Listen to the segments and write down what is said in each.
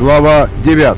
Глава 9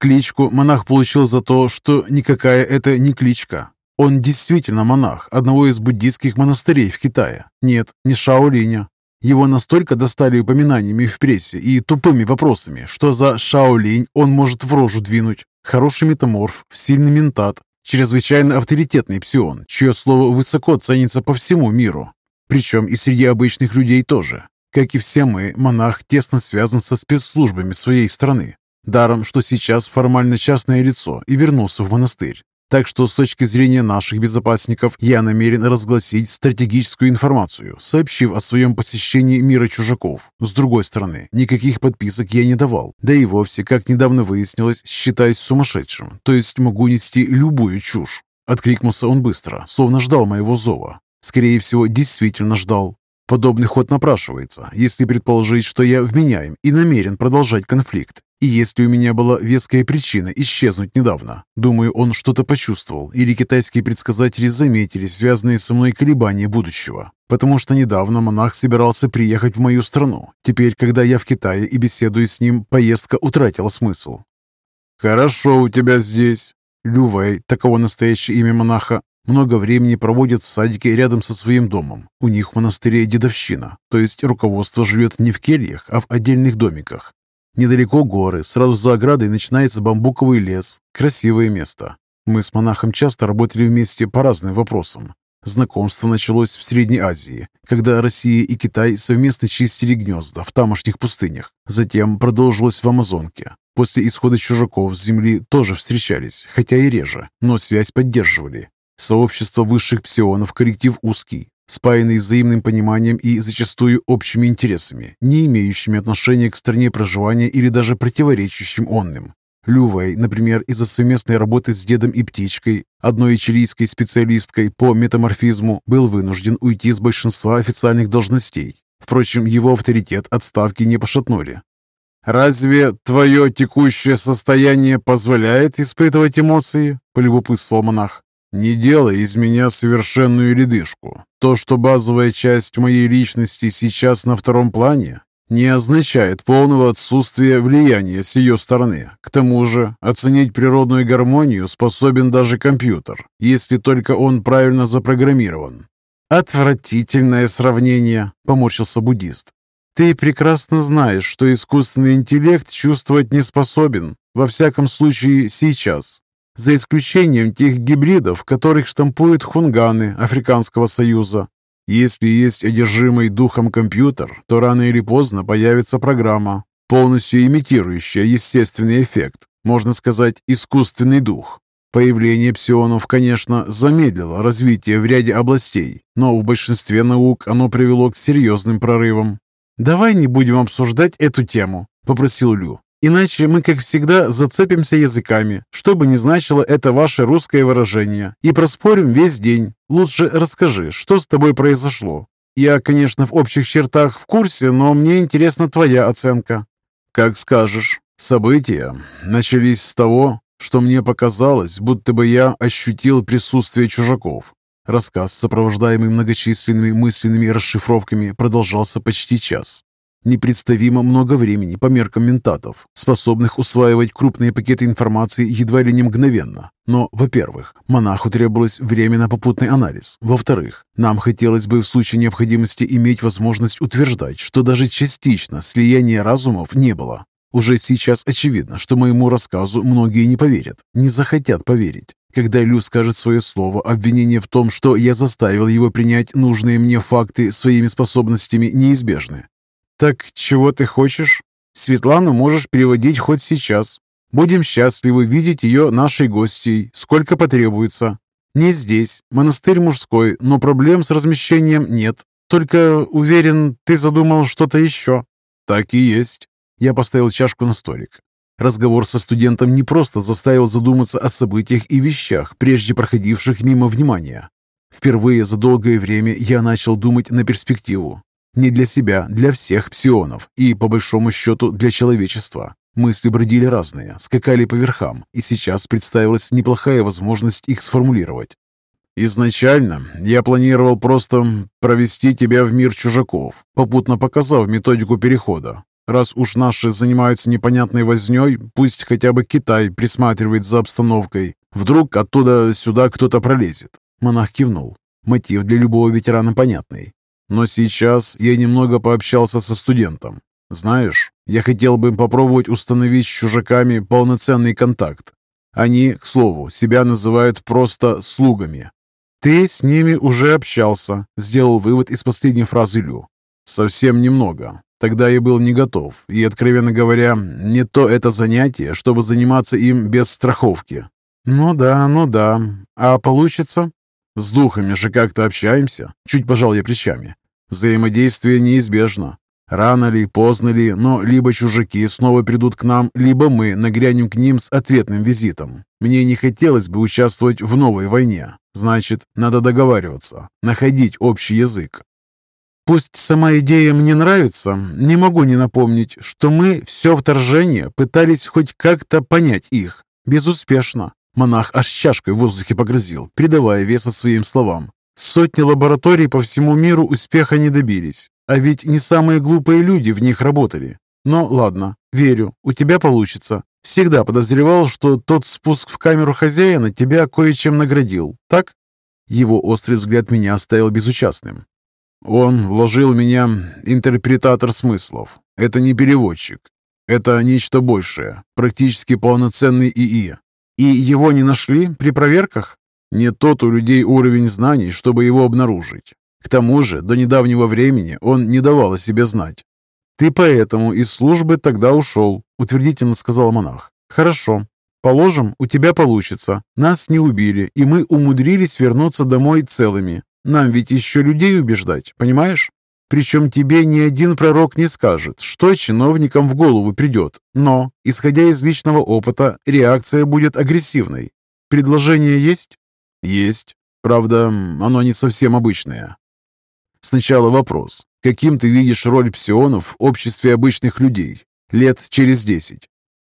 Кличку монах получил за то, что никакая это не кличка. Он действительно монах одного из буддийских монастырей в Китае. Нет, не Шаолиня. Его настолько достали упоминаниями в прессе и тупыми вопросами, что за Шаолинь он может в рожу двинуть. Хороший метаморф, сильный ментат, Чрезвычайно авторитетный псион, чье слово высоко ценится по всему миру. Причем и среди обычных людей тоже. Как и все мы, монах тесно связан со спецслужбами своей страны. Даром, что сейчас формально частное лицо и вернулся в монастырь. Так что с точки зрения наших безопасников я намерен разгласить стратегическую информацию, сообщив о своем посещении мира чужаков. С другой стороны, никаких подписок я не давал, да и вовсе, как недавно выяснилось, считаюсь сумасшедшим, то есть могу нести любую чушь. Откликнулся он быстро, словно ждал моего зова. Скорее всего, действительно ждал. Подобный ход напрашивается, если предположить, что я вменяем и намерен продолжать конфликт. И если у меня была веская причина исчезнуть недавно, думаю, он что-то почувствовал, или китайские предсказатели заметили связанные со мной колебания будущего. Потому что недавно монах собирался приехать в мою страну. Теперь, когда я в Китае и беседую с ним, поездка утратила смысл. «Хорошо у тебя здесь». Лювей, таково настоящее имя монаха, много времени проводят в садике рядом со своим домом. У них в монастыре дедовщина, то есть руководство живет не в кельях, а в отдельных домиках. Недалеко горы, сразу за оградой начинается бамбуковый лес. Красивое место. Мы с монахом часто работали вместе по разным вопросам. Знакомство началось в Средней Азии, когда Россия и Китай совместно чистили гнезда в тамошних пустынях. Затем продолжилось в Амазонке. После исхода чужаков с земли тоже встречались, хотя и реже, но связь поддерживали. Сообщество высших псионов коллектив узкий, спаянный взаимным пониманием и зачастую общими интересами, не имеющими отношения к стране проживания или даже противоречащим онным. Лювей, например, из-за совместной работы с дедом и птичкой, одной чилийской специалисткой по метаморфизму, был вынужден уйти с большинства официальных должностей. Впрочем, его авторитет отставки не пошатнули. «Разве твое текущее состояние позволяет испытывать эмоции?» – полюбопытствовал монах. Не делай из меня совершенную ледышку. То, что базовая часть моей личности сейчас на втором плане, не означает полного отсутствия влияния с ее стороны. К тому же, оценить природную гармонию способен даже компьютер, если только он правильно запрограммирован. «Отвратительное сравнение», — поморщился буддист. «Ты прекрасно знаешь, что искусственный интеллект чувствовать не способен, во всяком случае сейчас за исключением тех гибридов, которых штампуют хунганы Африканского Союза. Если есть одержимый духом компьютер, то рано или поздно появится программа, полностью имитирующая естественный эффект, можно сказать, искусственный дух. Появление псионов, конечно, замедлило развитие в ряде областей, но в большинстве наук оно привело к серьезным прорывам. «Давай не будем обсуждать эту тему», — попросил Лю. Иначе мы, как всегда, зацепимся языками, что бы ни значило это ваше русское выражение, и проспорим весь день. Лучше расскажи, что с тобой произошло. Я, конечно, в общих чертах в курсе, но мне интересна твоя оценка. Как скажешь. События начались с того, что мне показалось, будто бы я ощутил присутствие чужаков. Рассказ, сопровождаемый многочисленными мысленными расшифровками, продолжался почти час. Непредставимо много времени по меркам ментатов, способных усваивать крупные пакеты информации едва ли не мгновенно. Но, во-первых, монаху требовалось время на попутный анализ. Во-вторых, нам хотелось бы в случае необходимости иметь возможность утверждать, что даже частично слияния разумов не было. Уже сейчас очевидно, что моему рассказу многие не поверят, не захотят поверить. Когда Лю скажет свое слово, обвинение в том, что я заставил его принять нужные мне факты своими способностями, неизбежны. «Так чего ты хочешь? Светлану можешь переводить хоть сейчас. Будем счастливы видеть ее нашей гостьей, сколько потребуется. Не здесь, монастырь мужской, но проблем с размещением нет. Только, уверен, ты задумал что-то еще». «Так и есть». Я поставил чашку на столик. Разговор со студентом не просто заставил задуматься о событиях и вещах, прежде проходивших мимо внимания. Впервые за долгое время я начал думать на перспективу. Не для себя, для всех псионов и, по большому счету, для человечества. Мысли бродили разные, скакали по верхам, и сейчас представилась неплохая возможность их сформулировать. «Изначально я планировал просто провести тебя в мир чужаков, попутно показав методику перехода. Раз уж наши занимаются непонятной вознёй, пусть хотя бы Китай присматривает за обстановкой. Вдруг оттуда сюда кто-то пролезет». Монах кивнул. Мотив для любого ветерана понятный. Но сейчас я немного пообщался со студентом. Знаешь, я хотел бы попробовать установить с чужаками полноценный контакт. Они, к слову, себя называют просто «слугами». «Ты с ними уже общался», — сделал вывод из последней фразы Лю. «Совсем немного. Тогда я был не готов, и, откровенно говоря, не то это занятие, чтобы заниматься им без страховки». «Ну да, ну да. А получится?» «С духами же как-то общаемся», — чуть пожал я плечами. «Взаимодействие неизбежно. Рано ли, поздно ли, но либо чужаки снова придут к нам, либо мы нагрянем к ним с ответным визитом. Мне не хотелось бы участвовать в новой войне. Значит, надо договариваться, находить общий язык. Пусть сама идея мне нравится, не могу не напомнить, что мы все вторжение пытались хоть как-то понять их. Безуспешно. Монах аж чашкой в воздухе погрозил, придавая веса своим словам. Сотни лабораторий по всему миру успеха не добились, а ведь не самые глупые люди в них работали. Но ладно, верю, у тебя получится. Всегда подозревал, что тот спуск в камеру хозяина тебя кое-чем наградил, так? Его острый взгляд меня оставил безучастным. Он вложил меня интерпретатор смыслов. Это не переводчик. Это нечто большее, практически полноценный ИИ. И его не нашли при проверках? Не тот у людей уровень знаний, чтобы его обнаружить. К тому же, до недавнего времени он не давал о себе знать. «Ты поэтому из службы тогда ушел», — утвердительно сказал монах. «Хорошо. Положим, у тебя получится. Нас не убили, и мы умудрились вернуться домой целыми. Нам ведь еще людей убеждать, понимаешь? Причем тебе ни один пророк не скажет, что чиновникам в голову придет. Но, исходя из личного опыта, реакция будет агрессивной. Предложение есть? Есть. Правда, оно не совсем обычное. Сначала вопрос. Каким ты видишь роль псионов в обществе обычных людей? Лет через десять.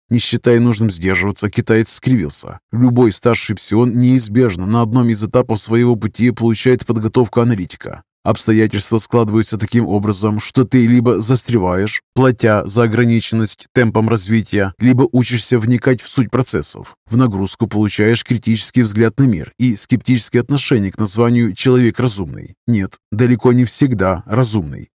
Не считая нужным сдерживаться, китаец скривился. Любой старший псион неизбежно на одном из этапов своего пути получает подготовку аналитика. Обстоятельства складываются таким образом, что ты либо застреваешь, платя за ограниченность темпом развития, либо учишься вникать в суть процессов. В нагрузку получаешь критический взгляд на мир и скептическое отношение к названию «человек разумный». Нет, далеко не всегда разумный.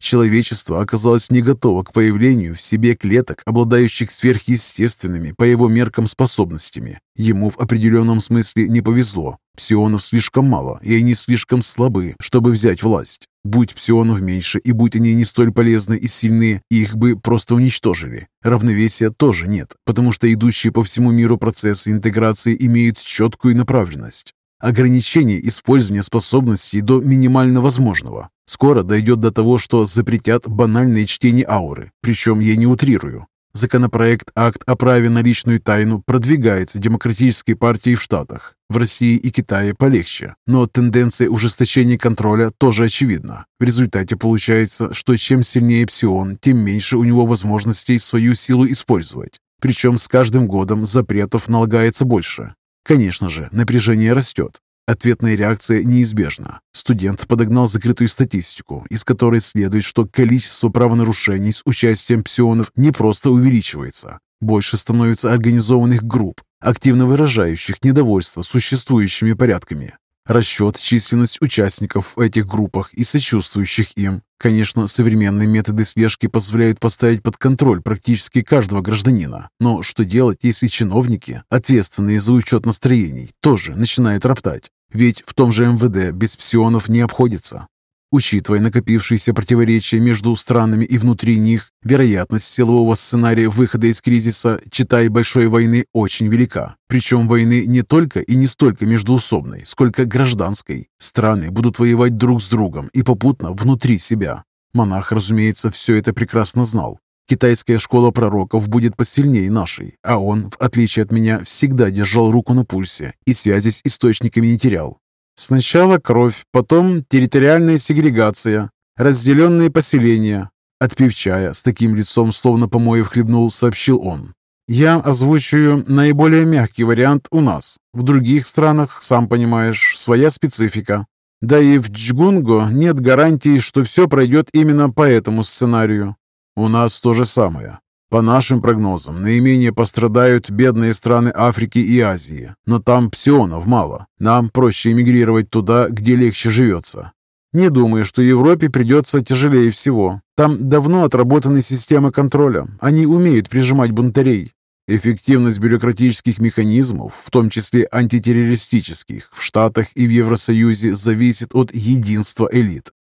Человечество оказалось не готово к появлению в себе клеток, обладающих сверхъестественными по его меркам способностями. Ему в определенном смысле не повезло. Псионов слишком мало, и они слишком слабы, чтобы взять власть. Будь псионов меньше, и будь они не столь полезны и сильны, их бы просто уничтожили. Равновесия тоже нет, потому что идущие по всему миру процессы интеграции имеют четкую направленность. Ограничение использования способностей до минимально возможного. Скоро дойдет до того, что запретят банальное чтение ауры, причем я не утрирую. Законопроект «Акт о праве на личную тайну» продвигается демократической партией в Штатах. В России и Китае полегче, но тенденция ужесточения контроля тоже очевидна. В результате получается, что чем сильнее псион, тем меньше у него возможностей свою силу использовать. Причем с каждым годом запретов налагается больше. Конечно же, напряжение растет. Ответная реакция неизбежна. Студент подогнал закрытую статистику, из которой следует, что количество правонарушений с участием псионов не просто увеличивается. Больше становится организованных групп, активно выражающих недовольство существующими порядками. Расчет, численность участников в этих группах и сочувствующих им. Конечно, современные методы слежки позволяют поставить под контроль практически каждого гражданина. Но что делать, если чиновники, ответственные за учет настроений, тоже начинают роптать? Ведь в том же МВД без псионов не обходится. Учитывая накопившиеся противоречия между странами и внутри них, вероятность силового сценария выхода из кризиса, читай большой войны, очень велика. Причем войны не только и не столько междуусобной, сколько гражданской. Страны будут воевать друг с другом и попутно внутри себя. Монах, разумеется, все это прекрасно знал. Китайская школа пророков будет посильнее нашей, а он, в отличие от меня, всегда держал руку на пульсе и связи с источниками не терял. Сначала кровь, потом территориальная сегрегация, разделенные поселения. Отпив чая, с таким лицом, словно помоев хлебнул, сообщил он. Я озвучиваю наиболее мягкий вариант у нас. В других странах, сам понимаешь, своя специфика. Да и в Джгунго нет гарантии, что все пройдет именно по этому сценарию. У нас то же самое. По нашим прогнозам, наименее пострадают бедные страны Африки и Азии, но там псионов мало. Нам проще эмигрировать туда, где легче живется. Не думаю, что Европе придется тяжелее всего. Там давно отработаны системы контроля. Они умеют прижимать бунтарей. Эффективность бюрократических механизмов, в том числе антитеррористических, в Штатах и в Евросоюзе зависит от единства элит.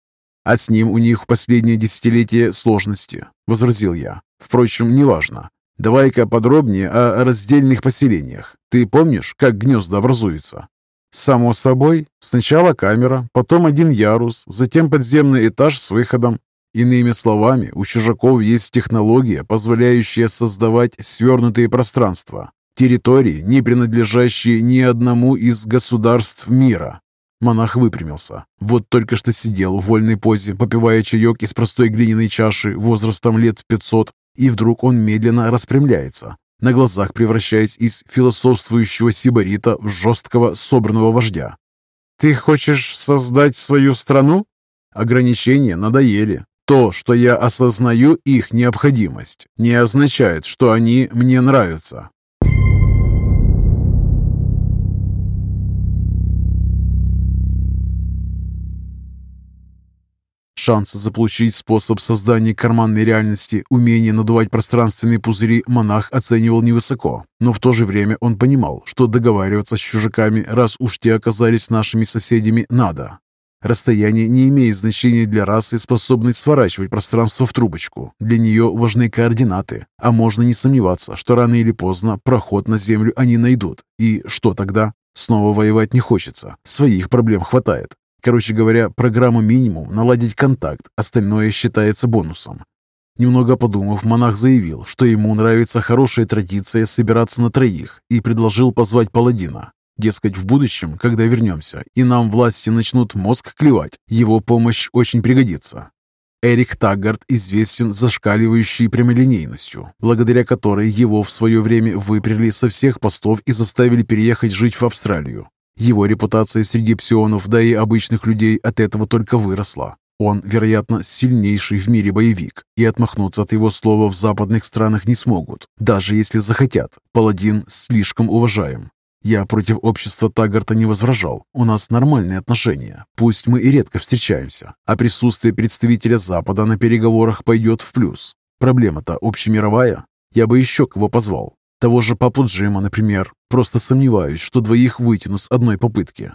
А с ним у них в последнее десятилетие сложности, возразил я. Впрочем, неважно. Давай-ка подробнее о раздельных поселениях. Ты помнишь, как гнезда образуются? Само собой, сначала камера, потом один ярус, затем подземный этаж с выходом. Иными словами, у чужаков есть технология, позволяющая создавать свернутые пространства, территории, не принадлежащие ни одному из государств мира. Монах выпрямился. Вот только что сидел в вольной позе, попивая чаек из простой глиняной чаши возрастом лет 500, и вдруг он медленно распрямляется, на глазах превращаясь из философствующего сибарита в жесткого собранного вождя. «Ты хочешь создать свою страну?» Ограничения надоели. То, что я осознаю их необходимость, не означает, что они мне нравятся. Шанс заполучить способ создания карманной реальности, умение надувать пространственные пузыри монах оценивал невысоко. Но в то же время он понимал, что договариваться с чужаками, раз уж те оказались нашими соседями, надо. Расстояние не имеет значения для расы, способной сворачивать пространство в трубочку. Для нее важны координаты, а можно не сомневаться, что рано или поздно проход на Землю они найдут. И что тогда? Снова воевать не хочется, своих проблем хватает. Короче говоря, программа минимум – наладить контакт, остальное считается бонусом. Немного подумав, монах заявил, что ему нравится хорошая традиция собираться на троих и предложил позвать паладина. Дескать, в будущем, когда вернемся, и нам власти начнут мозг клевать, его помощь очень пригодится. Эрик Таггард известен зашкаливающей прямолинейностью, благодаря которой его в свое время выпряли со всех постов и заставили переехать жить в Австралию. Его репутация среди псионов, да и обычных людей от этого только выросла. Он, вероятно, сильнейший в мире боевик, и отмахнуться от его слова в западных странах не смогут, даже если захотят. Паладин слишком уважаем. Я против общества Таггарта не возражал. У нас нормальные отношения. Пусть мы и редко встречаемся, а присутствие представителя Запада на переговорах пойдет в плюс. Проблема-то общемировая. Я бы еще кого позвал. Того же Папу Джима, например. Просто сомневаюсь, что двоих вытяну с одной попытки.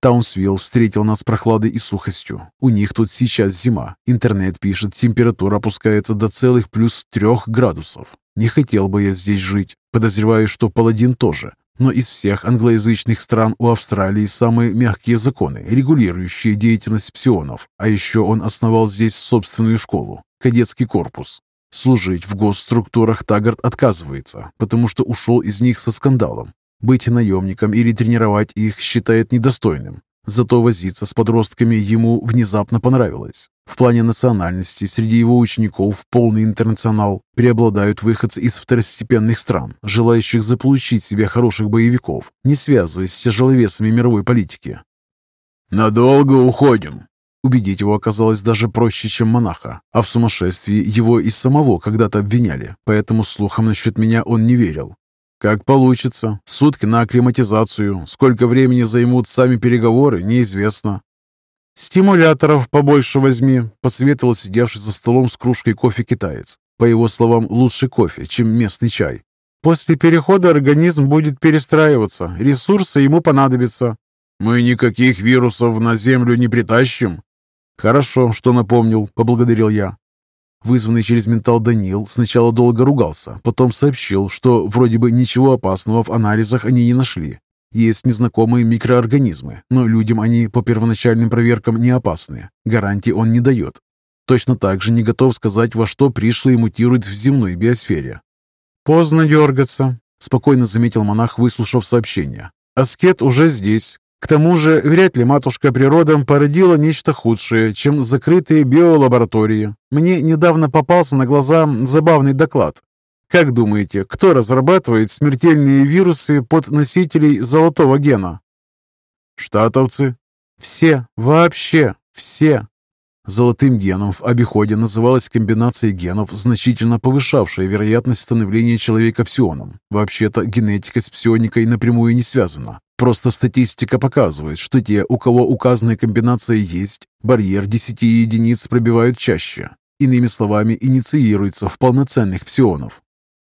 Таунсвилл встретил нас прохладой и сухостью. У них тут сейчас зима. Интернет пишет, температура опускается до целых плюс трех градусов. Не хотел бы я здесь жить. Подозреваю, что Паладин тоже. Но из всех англоязычных стран у Австралии самые мягкие законы, регулирующие деятельность псионов. А еще он основал здесь собственную школу, кадетский корпус. Служить в госструктурах Таггарт отказывается, потому что ушел из них со скандалом. Быть наемником или тренировать их считает недостойным. Зато возиться с подростками ему внезапно понравилось. В плане национальности среди его учеников полный интернационал преобладают выходцы из второстепенных стран, желающих заполучить себе хороших боевиков, не связываясь с тяжеловесами мировой политики. «Надолго уходим», Убедить его оказалось даже проще, чем монаха, а в сумасшествии его и самого когда-то обвиняли, поэтому слухам насчет меня он не верил. Как получится. Сутки на акклиматизацию. Сколько времени займут сами переговоры, неизвестно. «Стимуляторов побольше возьми», — посоветовал сидевший за столом с кружкой кофе китаец. По его словам, лучше кофе, чем местный чай. «После перехода организм будет перестраиваться, ресурсы ему понадобятся». «Мы никаких вирусов на Землю не притащим». «Хорошо, что напомнил», — поблагодарил я. Вызванный через ментал Данил сначала долго ругался, потом сообщил, что вроде бы ничего опасного в анализах они не нашли. Есть незнакомые микроорганизмы, но людям они по первоначальным проверкам не опасны. Гарантий он не дает. Точно так же не готов сказать, во что пришлые мутируют в земной биосфере. «Поздно дергаться», — спокойно заметил монах, выслушав сообщение. «Аскет уже здесь. К тому же, вряд ли матушка природа породила нечто худшее, чем закрытые биолаборатории. Мне недавно попался на глаза забавный доклад. Как думаете, кто разрабатывает смертельные вирусы под носителей золотого гена? Штатовцы. Все, вообще все. Золотым геном в обиходе называлась комбинация генов, значительно повышавшая вероятность становления человека псионом. Вообще-то генетика с псионикой напрямую не связана. Просто статистика показывает, что те, у кого указанная комбинация есть, барьер 10 единиц пробивают чаще. Иными словами, инициируется в полноценных псионов.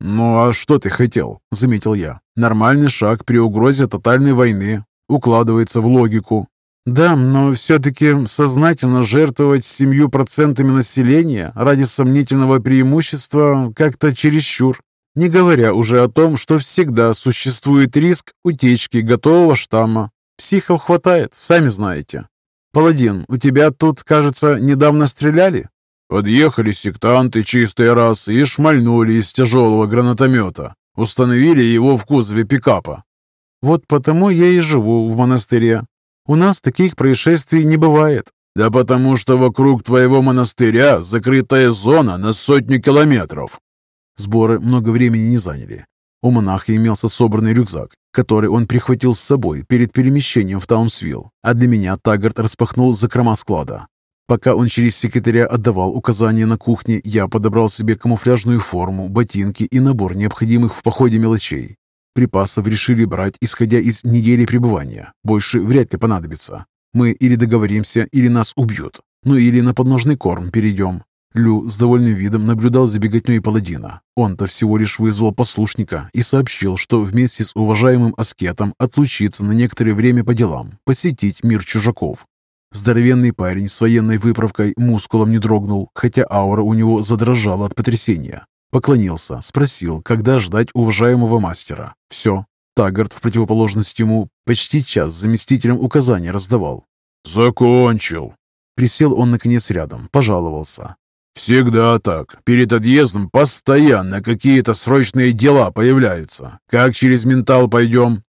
«Ну а что ты хотел?» – заметил я. «Нормальный шаг при угрозе тотальной войны. Укладывается в логику. Да, но все-таки сознательно жертвовать семью процентами населения ради сомнительного преимущества как-то чересчур. Не говоря уже о том, что всегда существует риск утечки готового штамма. Психов хватает, сами знаете. Паладин, у тебя тут, кажется, недавно стреляли? Подъехали сектанты чистой расы и шмальнули из тяжелого гранатомета. Установили его в кузове пикапа. Вот потому я и живу в монастыре. У нас таких происшествий не бывает. Да потому что вокруг твоего монастыря закрытая зона на сотню километров. Сборы много времени не заняли. У монаха имелся собранный рюкзак, который он прихватил с собой перед перемещением в Таунсвилл, а для меня Таггарт распахнул закрома склада. Пока он через секретаря отдавал указания на кухне, я подобрал себе камуфляжную форму, ботинки и набор необходимых в походе мелочей. Припасов решили брать, исходя из недели пребывания. Больше вряд ли понадобится. Мы или договоримся, или нас убьют. Ну или на подножный корм перейдем. Лю с довольным видом наблюдал за беготней паладина. Он-то всего лишь вызвал послушника и сообщил, что вместе с уважаемым аскетом отлучится на некоторое время по делам, посетить мир чужаков. Здоровенный парень с военной выправкой мускулом не дрогнул, хотя аура у него задрожала от потрясения. Поклонился, спросил, когда ждать уважаемого мастера. Все. Таггарт, в противоположность ему, почти час заместителем указания раздавал. «Закончил!» Присел он, наконец, рядом, пожаловался. «Всегда так. Перед отъездом постоянно какие-то срочные дела появляются. Как через ментал пойдем?»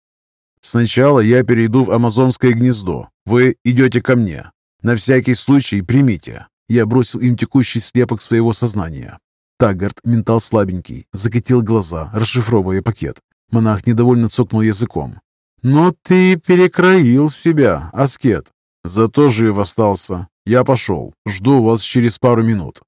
«Сначала я перейду в Амазонское гнездо. Вы идете ко мне. На всякий случай примите». Я бросил им текущий слепок своего сознания. Таггарт, ментал слабенький, закатил глаза, расшифровывая пакет. Монах недовольно цокнул языком. «Но ты перекроил себя, аскет. Зато жив остался. Я пошел. Жду вас через пару минут».